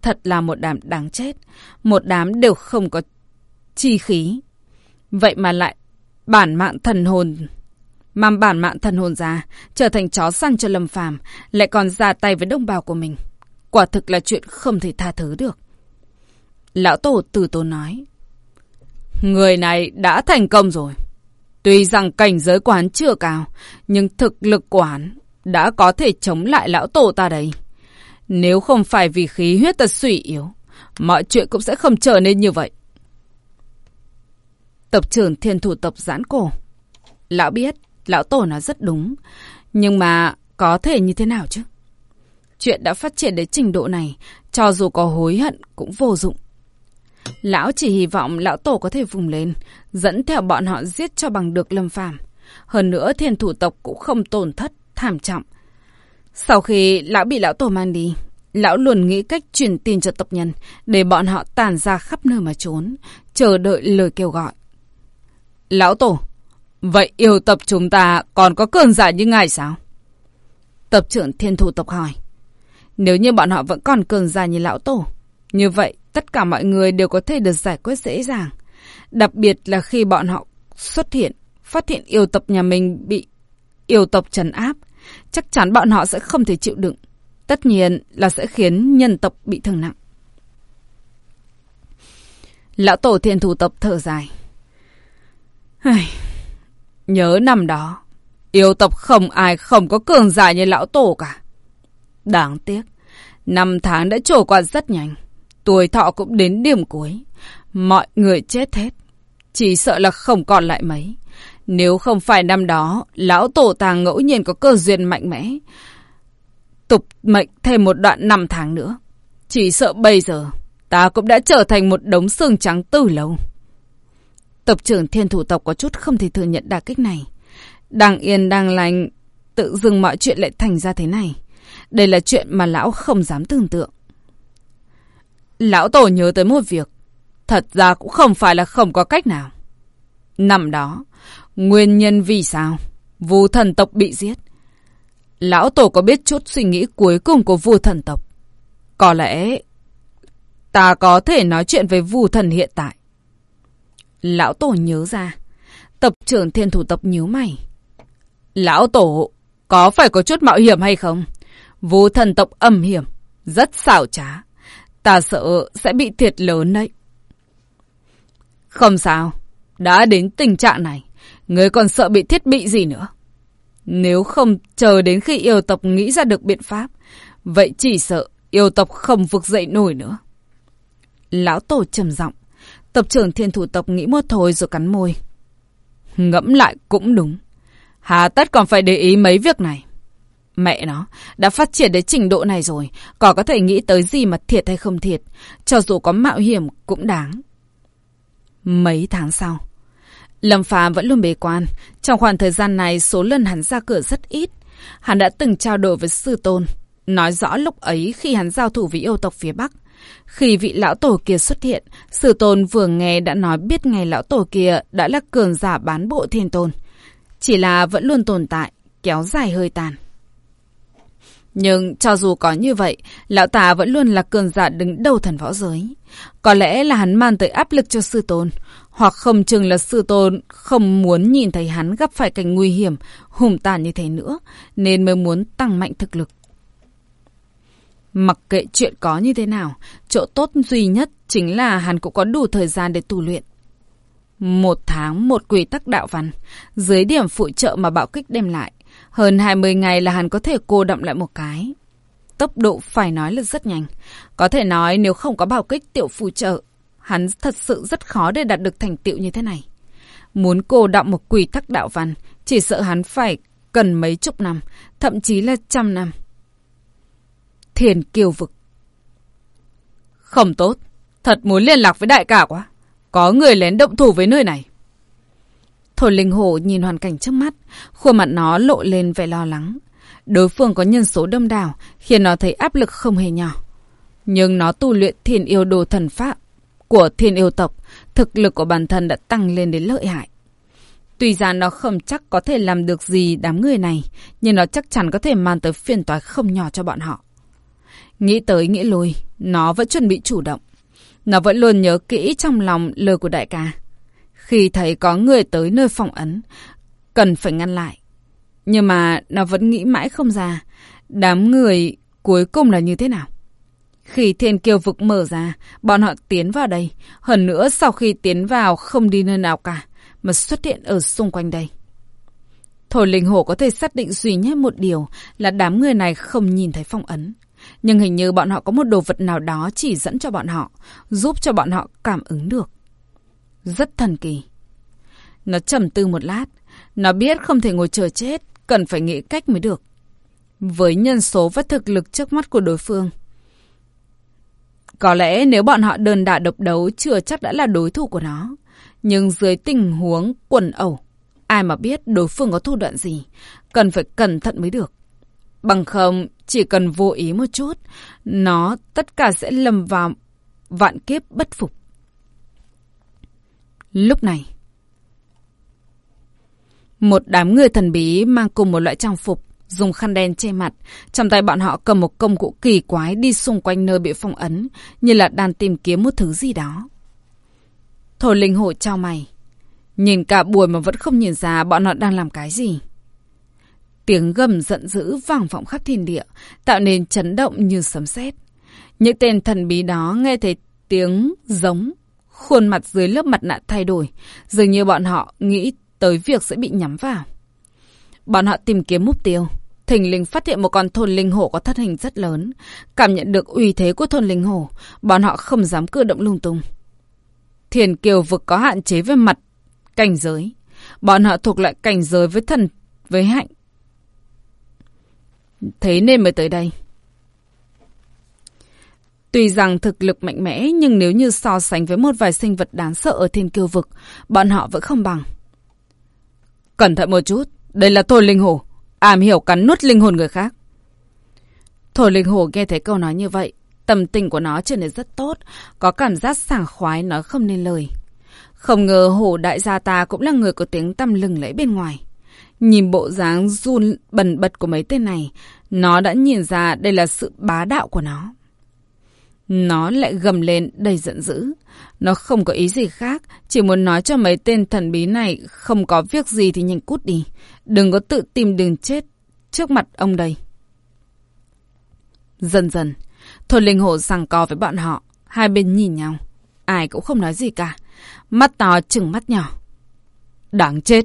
A: Thật là một đám đáng chết. Một đám đều không có chi khí. Vậy mà lại bản mạng thần hồn mang bản mạng thần hồn ra, trở thành chó săn cho Lâm Phàm, lại còn ra tay với đồng bào của mình. Quả thực là chuyện không thể tha thứ được. Lão Tổ từ tốn nói. Người này đã thành công rồi. Tuy rằng cảnh giới quán chưa cao, nhưng thực lực quán đã có thể chống lại lão tổ ta đây. Nếu không phải vì khí huyết ta suy yếu, mọi chuyện cũng sẽ không trở nên như vậy. Tập trưởng thiên thủ tộc giãn cổ. Lão biết, lão tổ nói rất đúng. Nhưng mà có thể như thế nào chứ? Chuyện đã phát triển đến trình độ này, cho dù có hối hận cũng vô dụng. Lão chỉ hy vọng lão tổ có thể vùng lên, dẫn theo bọn họ giết cho bằng được lâm phàm. Hơn nữa thiên thủ tộc cũng không tổn thất, thảm trọng. Sau khi lão bị lão tổ mang đi, lão luôn nghĩ cách truyền tin cho tộc nhân để bọn họ tàn ra khắp nơi mà trốn, chờ đợi lời kêu gọi. Lão tổ, vậy yêu tập chúng ta còn có cơn giả như ngài sao? Tập trưởng thiên thủ tộc hỏi. Nếu như bọn họ vẫn còn cơn giả như lão tổ, như vậy tất cả mọi người đều có thể được giải quyết dễ dàng. Đặc biệt là khi bọn họ xuất hiện, phát hiện yêu tộc nhà mình bị yêu tộc trấn áp, chắc chắn bọn họ sẽ không thể chịu đựng. Tất nhiên là sẽ khiến nhân tộc bị thương nặng. Lão tổ thiên thủ tộc thở dài. Nhớ năm đó, yêu tộc không ai không có cường giả như lão tổ cả. Đáng tiếc, năm tháng đã trôi qua rất nhanh. Tuổi thọ cũng đến điểm cuối. Mọi người chết hết. Chỉ sợ là không còn lại mấy. Nếu không phải năm đó, lão tổ tàng ngẫu nhiên có cơ duyên mạnh mẽ. Tục mệnh thêm một đoạn năm tháng nữa. Chỉ sợ bây giờ, ta cũng đã trở thành một đống xương trắng từ lâu. Tập trưởng thiên thủ tộc có chút không thể thừa nhận đả kích này. Đang yên đang lành, tự dưng mọi chuyện lại thành ra thế này. Đây là chuyện mà lão không dám tưởng tượng. Lão tổ nhớ tới một việc. Thật ra cũng không phải là không có cách nào. Năm đó, Nguyên nhân vì sao? Vu thần tộc bị giết. Lão Tổ có biết chút suy nghĩ cuối cùng của vu thần tộc. Có lẽ ta có thể nói chuyện với vu thần hiện tại. Lão Tổ nhớ ra. Tập trưởng thiên thủ tộc nhíu mày. Lão Tổ, có phải có chút mạo hiểm hay không? Vu thần tộc âm hiểm, rất xảo trá. Ta sợ sẽ bị thiệt lớn đấy. Không sao, đã đến tình trạng này. người còn sợ bị thiết bị gì nữa? Nếu không chờ đến khi yêu tộc nghĩ ra được biện pháp, vậy chỉ sợ yêu tộc không vực dậy nổi nữa. Lão Tổ trầm giọng, tập trưởng thiên thủ tộc nghĩ một thôi rồi cắn môi. Ngẫm lại cũng đúng. Hà tất còn phải để ý mấy việc này. Mẹ nó, đã phát triển đến trình độ này rồi, có có thể nghĩ tới gì mà thiệt hay không thiệt, cho dù có mạo hiểm cũng đáng. Mấy tháng sau, Lâm Phàm vẫn luôn bế quan. Trong khoảng thời gian này, số lần hắn ra cửa rất ít. Hắn đã từng trao đổi với sư tôn. Nói rõ lúc ấy khi hắn giao thủ với yêu tộc phía Bắc. Khi vị lão tổ kia xuất hiện, sư tôn vừa nghe đã nói biết ngày lão tổ kia đã là cường giả bán bộ thiên tôn. Chỉ là vẫn luôn tồn tại, kéo dài hơi tàn. Nhưng cho dù có như vậy, lão tà vẫn luôn là cường giả đứng đầu thần võ giới. Có lẽ là hắn mang tới áp lực cho sư tôn, hoặc không chừng là sư tôn không muốn nhìn thấy hắn gặp phải cảnh nguy hiểm, hùng tàn như thế nữa, nên mới muốn tăng mạnh thực lực. Mặc kệ chuyện có như thế nào, chỗ tốt duy nhất chính là hắn cũng có đủ thời gian để tu luyện. Một tháng một quy tắc đạo văn, dưới điểm phụ trợ mà bạo kích đem lại, hơn 20 ngày là hắn có thể cô động lại một cái. Tốc độ phải nói là rất nhanh. Có thể nói nếu không có bảo kích tiểu phù trợ, hắn thật sự rất khó để đạt được thành tựu như thế này. Muốn cô động một quy tắc đạo văn, chỉ sợ hắn phải cần mấy chục năm, thậm chí là trăm năm. Thiền kiều vực Không tốt, thật muốn liên lạc với đại cả quá. Có người lén động thủ với nơi này. Thổ linh hổ nhìn hoàn cảnh trước mắt, khuôn mặt nó lộ lên vẻ lo lắng. Đối phương có nhân số đông đảo, khiến nó thấy áp lực không hề nhỏ. Nhưng nó tu luyện thiên yêu đồ thần pháp của thiên yêu tộc, thực lực của bản thân đã tăng lên đến lợi hại. Tuy ra nó không chắc có thể làm được gì đám người này, nhưng nó chắc chắn có thể mang tới phiền toái không nhỏ cho bọn họ. Nghĩ tới nghĩ lui, nó vẫn chuẩn bị chủ động. Nó vẫn luôn nhớ kỹ trong lòng lời của đại ca. Khi thấy có người tới nơi phòng ấn, cần phải ngăn lại. Nhưng mà nó vẫn nghĩ mãi không ra, đám người cuối cùng là như thế nào. Khi thiên kiều vực mở ra, bọn họ tiến vào đây. Hơn nữa sau khi tiến vào không đi nơi nào cả, mà xuất hiện ở xung quanh đây. Thổi linh hổ có thể xác định duy nhất một điều là đám người này không nhìn thấy phong ấn. Nhưng hình như bọn họ có một đồ vật nào đó chỉ dẫn cho bọn họ, giúp cho bọn họ cảm ứng được. Rất thần kỳ. Nó trầm tư một lát. Nó biết không thể ngồi chờ chết, cần phải nghĩ cách mới được. Với nhân số và thực lực trước mắt của đối phương. Có lẽ nếu bọn họ đơn đả độc đấu chưa chắc đã là đối thủ của nó. Nhưng dưới tình huống quần ẩu, ai mà biết đối phương có thủ đoạn gì, cần phải cẩn thận mới được. Bằng không, chỉ cần vô ý một chút, nó tất cả sẽ lầm vào vạn kiếp bất phục. Lúc này, một đám người thần bí mang cùng một loại trang phục, dùng khăn đen che mặt. Trong tay bọn họ cầm một công cụ kỳ quái đi xung quanh nơi bị phong ấn, như là đang tìm kiếm một thứ gì đó. Thổi linh hổ trao mày. Nhìn cả buổi mà vẫn không nhìn ra bọn họ đang làm cái gì. Tiếng gầm giận dữ vang vọng khắp thiên địa, tạo nên chấn động như sấm sét. Những tên thần bí đó nghe thấy tiếng giống, khuôn mặt dưới lớp mặt nạ thay đổi, dường như bọn họ nghĩ tới việc sẽ bị nhắm vào. Bọn họ tìm kiếm mục tiêu. Thình linh phát hiện một con thôn linh hổ có thân hình rất lớn. Cảm nhận được uy thế của thôn linh hổ, bọn họ không dám cử động lung tung. Thiền kiều vực có hạn chế về mặt cảnh giới. Bọn họ thuộc lại cảnh giới với thần, với hạnh. Thế nên mới tới đây. Tuy rằng thực lực mạnh mẽ, nhưng nếu như so sánh với một vài sinh vật đáng sợ ở thiên kiêu vực, bọn họ vẫn không bằng. Cẩn thận một chút, đây là thổi linh hổ, ảm hiểu cắn nuốt linh hồn người khác. Thổi linh hổ nghe thấy câu nói như vậy, tâm tình của nó trở nên rất tốt, có cảm giác sảng khoái nói không nên lời. Không ngờ hổ đại gia ta cũng là người có tiếng tăm lừng lẫy bên ngoài. Nhìn bộ dáng run bần bật của mấy tên này, nó đã nhìn ra đây là sự bá đạo của nó. Nó lại gầm lên đầy giận dữ. Nó không có ý gì khác, chỉ muốn nói cho mấy tên thần bí này không có việc gì thì nhanh cút đi. Đừng có tự tìm đường chết trước mặt ông đây. Dần dần, Thôi linh Hồ sằng co với bọn họ, hai bên nhìn nhau. Ai cũng không nói gì cả. Mắt to chừng mắt nhỏ. Đáng chết.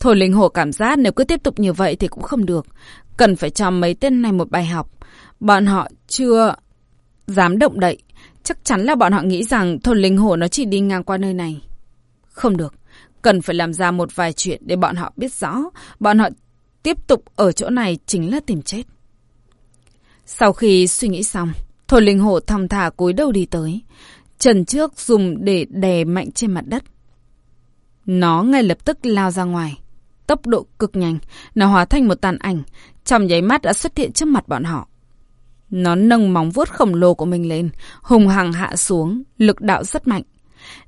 A: Thôi linh Hồ cảm giác nếu cứ tiếp tục như vậy thì cũng không được. Cần phải cho mấy tên này một bài học. Bọn họ chưa dám động đậy. Chắc chắn là bọn họ nghĩ rằng thôn linh hổ nó chỉ đi ngang qua nơi này. Không được. Cần phải làm ra một vài chuyện để bọn họ biết rõ. Bọn họ tiếp tục ở chỗ này chính là tìm chết. Sau khi suy nghĩ xong, thôn linh hổ thong thả cúi đầu đi tới. Trần trước dùng để đè mạnh trên mặt đất. Nó ngay lập tức lao ra ngoài. Tốc độ cực nhanh, nó hóa thành một tàn ảnh. Trong nháy mắt đã xuất hiện trước mặt bọn họ. Nó nâng móng vuốt khổng lồ của mình lên, hùng hằng hạ xuống, lực đạo rất mạnh.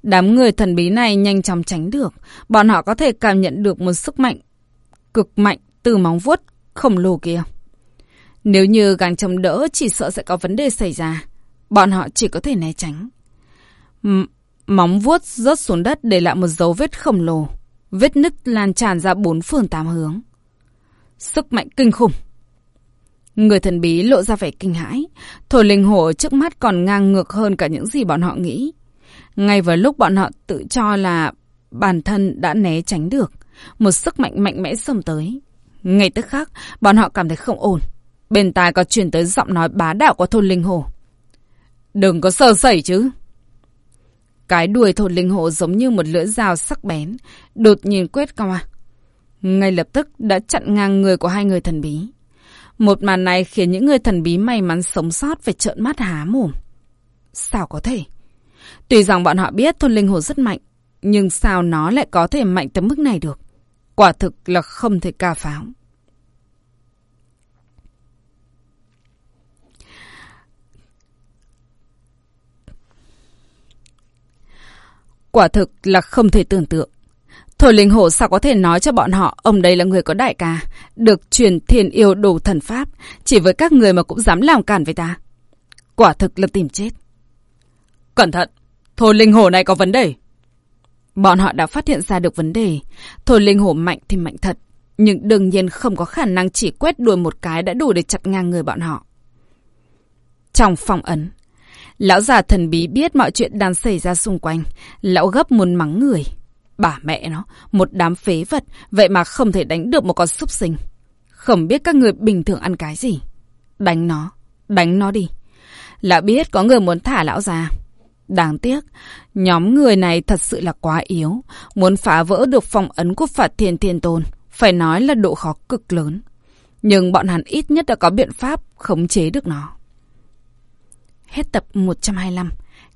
A: Đám người thần bí này nhanh chóng tránh được, bọn họ có thể cảm nhận được một sức mạnh cực mạnh từ móng vuốt khổng lồ kia. Nếu như gàng chống đỡ chỉ sợ sẽ có vấn đề xảy ra. Bọn họ chỉ có thể né tránh. M móng vuốt rớt xuống đất để lại một dấu vết khổng lồ. Vết nứt lan tràn ra bốn phương tám hướng. Sức mạnh kinh khủng. Người thần bí lộ ra vẻ kinh hãi. Thổ linh hổ trước mắt còn ngang ngược hơn cả những gì bọn họ nghĩ. Ngay vào lúc bọn họ tự cho là bản thân đã né tránh được, một sức mạnh mạnh mẽ xông tới. Ngay tức khắc, bọn họ cảm thấy không ổn. Bên tai có truyền tới giọng nói bá đạo của thôn linh hồ. Đừng có sơ sẩy chứ. Cái đuôi thôn linh hồ giống như một lưỡi dao sắc bén, đột nhiên quét qua. Ngay lập tức đã chặn ngang người của hai người thần bí. Một màn này khiến những người thần bí may mắn sống sót phải trợn mắt há mồm. Sao có thể? Tuy rằng bọn họ biết thôn linh hồn rất mạnh, nhưng sao nó lại có thể mạnh tới mức này được? Quả thực là không thể ca pháo. Quả thực là không thể tưởng tượng. Thổi linh hổ sao có thể nói cho bọn họ ông đây là người có đại ca, được truyền thiền yêu đồ thần pháp, chỉ với các người mà cũng dám làm cản với ta. Quả thực là tìm chết. Cẩn thận, thổi linh hổ này có vấn đề. Bọn họ đã phát hiện ra được vấn đề. Thổi linh hổ mạnh thì mạnh thật, nhưng đương nhiên không có khả năng chỉ quét đuôi một cái đã đủ để chặt ngang người bọn họ. Trong phòng ấn, lão già thần bí biết mọi chuyện đang xảy ra xung quanh. Lão gấp muốn mắng người. Bà mẹ nó, một đám phế vật, vậy mà không thể đánh được một con súc sinh. Không biết các người bình thường ăn cái gì. Đánh nó, đánh nó đi. Lão biết có người muốn thả lão ra. Đáng tiếc, nhóm người này thật sự là quá yếu. Muốn phá vỡ được phong ấn của phật Thiên Thiên Tôn, phải nói là độ khó cực lớn. Nhưng bọn hắn ít nhất đã có biện pháp khống chế được nó. Hết tập 125.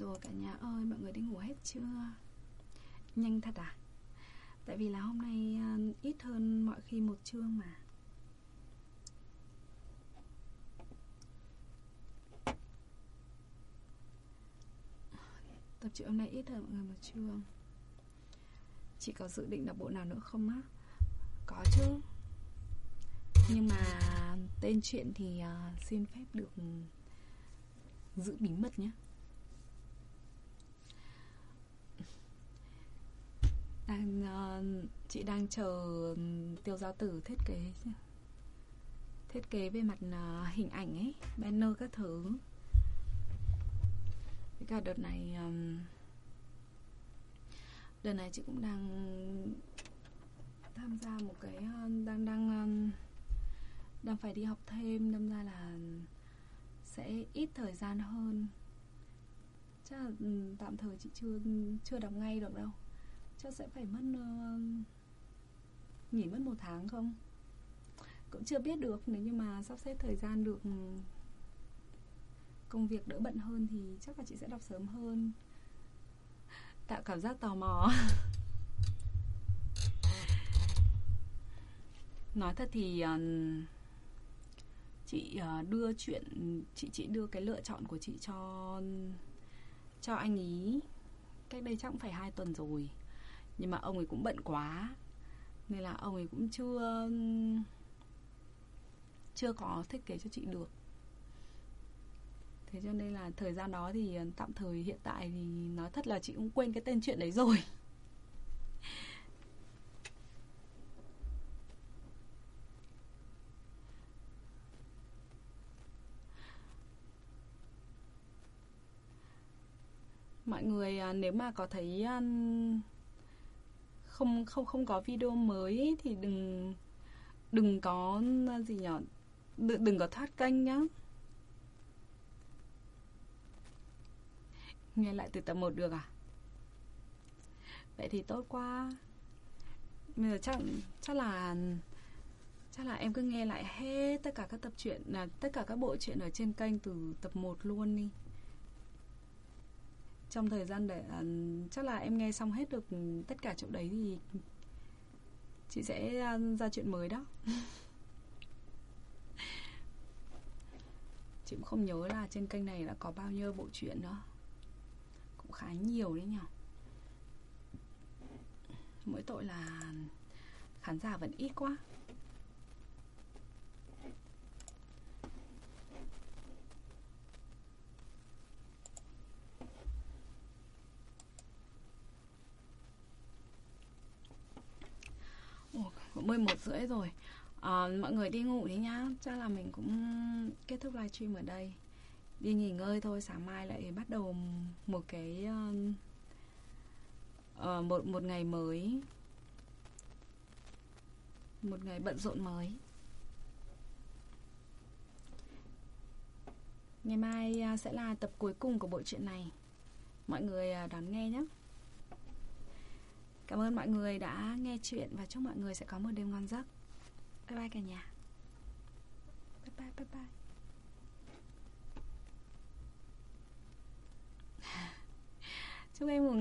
B: Rồi cả nhà ơi, mọi người đi ngủ hết chưa? Nhanh thật à? Tại vì là hôm nay ờ, ít hơn mọi khi một chương mà Tập truyện hôm nay ít hơn mọi người một chương Chị có dự định đọc bộ nào nữa không á? Có chứ Nhưng mà tên chuyện thì ờ, xin phép được ừ, giữ bí mật nhé đang uh, chị đang chờ tiêu giao tử thiết kế thiết kế về mặt uh, hình ảnh ấy banner các thứ. Với cả đợt này um, đợt này chị cũng đang tham gia một cái uh, đang đang um, đang phải đi học thêm đâm ra là sẽ ít thời gian hơn. Chắc là tạm thời chị chưa chưa đọc ngay được đâu chắc sẽ phải mất uh, nghỉ mất một tháng không? Cũng chưa biết được nếu như mà sắp xếp thời gian được ừ, công việc đỡ bận hơn thì chắc là chị sẽ đọc sớm hơn. Tạo cảm giác tò mò. Nói thật thì uh, chị uh, đưa chuyện chị chị đưa cái lựa chọn của chị cho cho anh ý cách đây chắc cũng phải hai tuần rồi nhưng mà ông ấy cũng bận quá. Nên là ông ấy cũng chưa chưa có thiết kế cho chị được. Thế cho nên là thời gian đó thì ờ, tạm thời hiện tại thì nói thật là chị cũng quên cái tên chuyện đấy rồi. Mọi người ờ, nếu mà có thấy không không không có video mới thì đừng đừng có à, gì nhỏ đừng, đừng có thoát kênh nhá. Nghe lại từ tập 1 được à? Vậy thì tốt quá. Bây giờ chắc chắc là chắc là em cứ nghe lại hết tất cả các tập truyện là tất cả các bộ truyện ở trên kênh từ tập 1 luôn đi trong thời gian để uh, à, chắc là em nghe xong hết được tất cả chỗ đấy thì chị sẽ uh, ra chuyện mới đó. Chị cũng không nhớ là trên kênh này đã có bao nhiêu bộ truyện nữa. Cũng khá nhiều đấy nhỉ mỗi tội là khán giả vẫn ít quá Ủa, cũng 11 rưỡi rồi. À, Mọi người đi ngủ đi nhá. Chắc là mình cũng kết thúc livestream ở đây. Đi nghỉ ngơi thôi Sáng mai lại bắt đầu một cái uh, một, một ngày mới. Một ngày bận rộn mới. Ngày mai à, sẽ là tập cuối cùng của bộ truyện này. Mọi người à, đón nghe nhé Cảm ơn mọi người đã nghe chuyện và chúc mọi người sẽ có một đêm ngon giấc. Bye bye cả nhà. Bye bye bye bye. chúc em ngủ